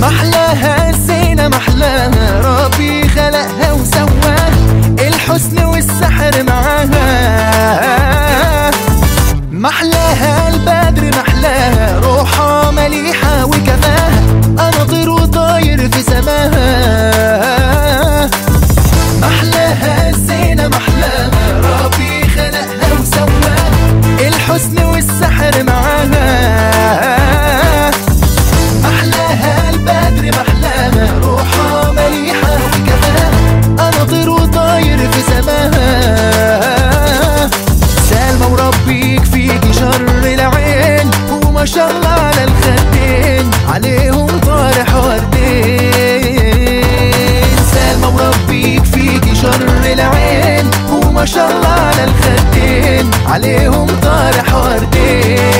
محلاها الزينة محلاها ربي خلقها. عليهم طارح وردين.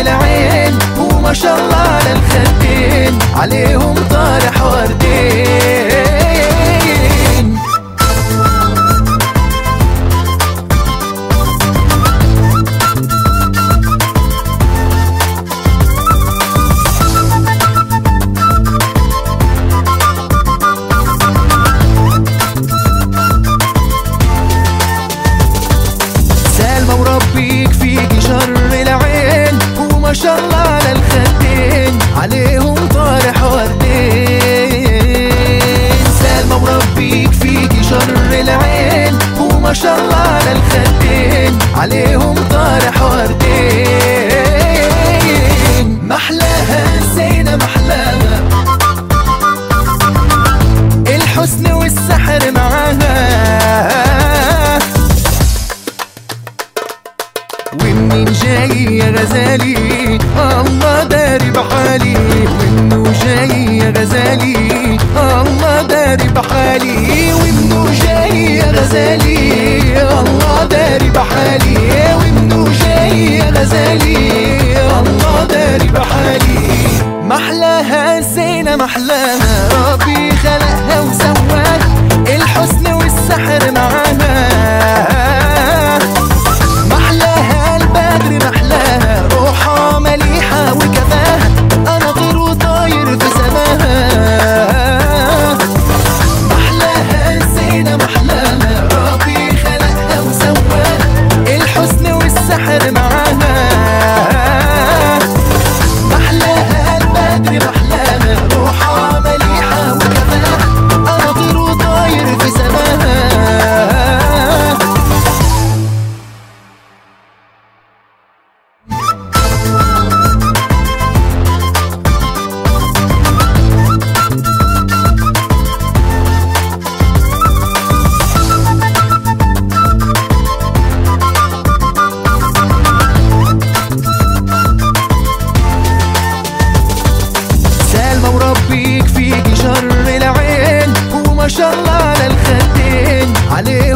العين وما شاء الله على الخدين عليهم طارح وردين سالمة وربيك فيكي شر. شر العين وما شاء الله على الخدين عليهم طارح وردين محلاها الزينة محلاها. الحسن والسحر معاها ومنين جاي يا غزالي الله داري بحالي. ومنو جاي يا غزالي الله داري بحالي. غزالي. الله داري بحالي. ومنو جاي يا غزالي؟ الله داري بحالي. محلاها الزينة محلاها. ربي شاء الله للخدين عليه